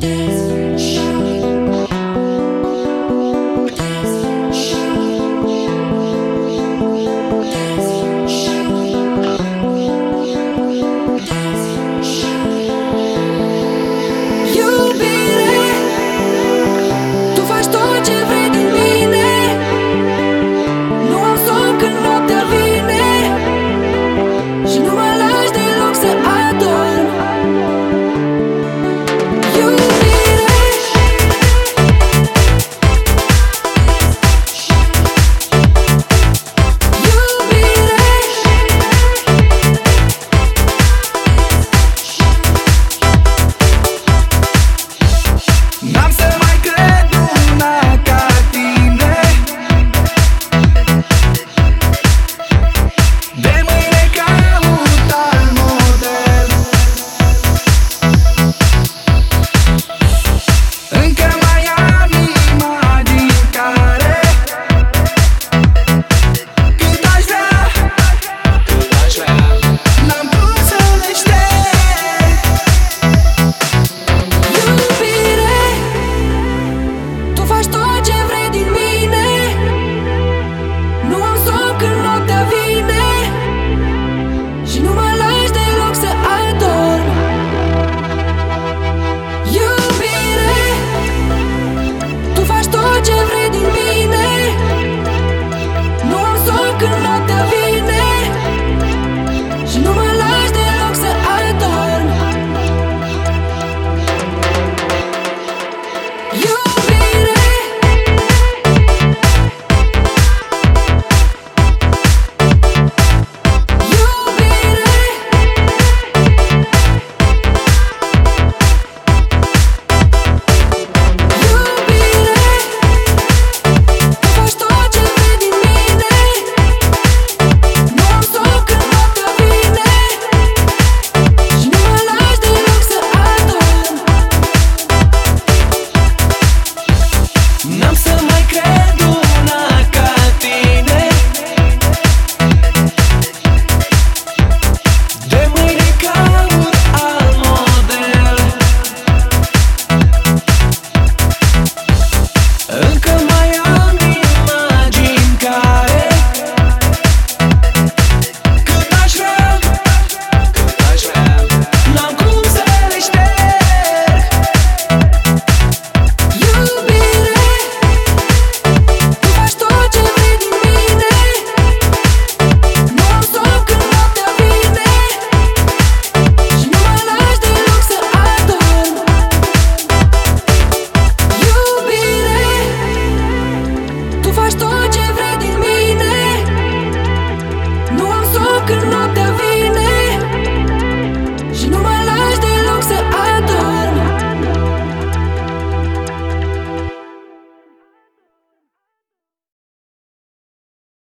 dance You.